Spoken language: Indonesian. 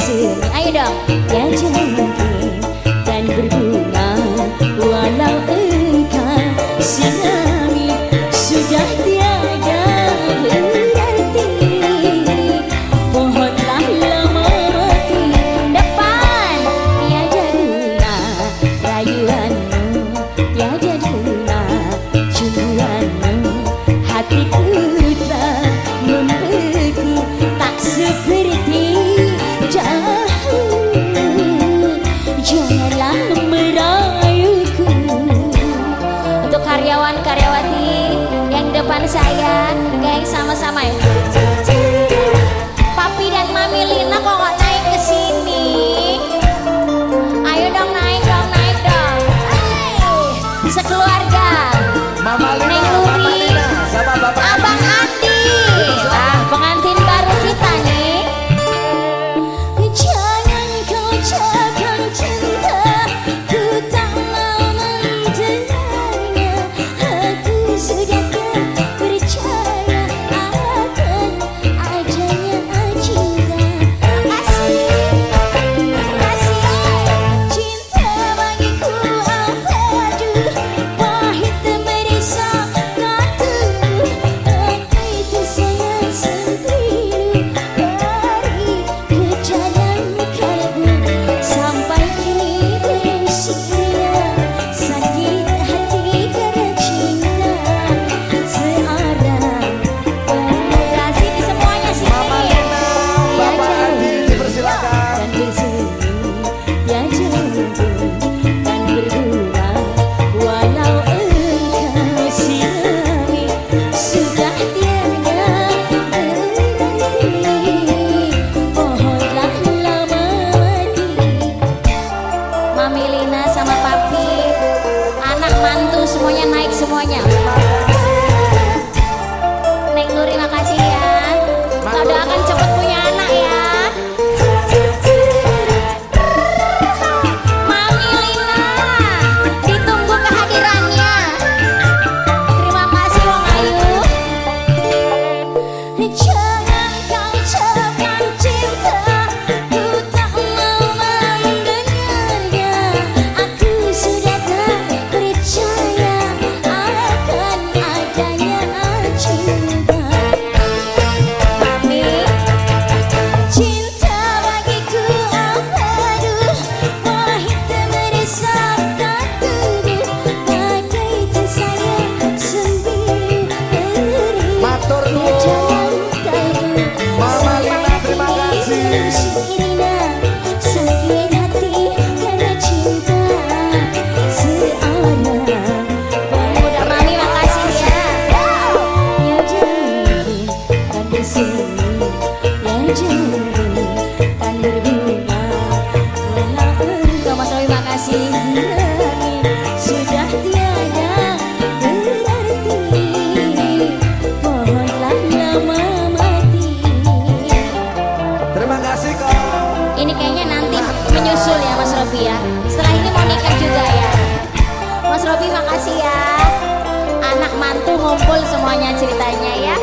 kasih Ayo dong Ya jangan dan berdua. 这 Setelah ini mau nikah juga ya. Mas Robi makasih ya. Anak mantu ngumpul semuanya ceritanya ya.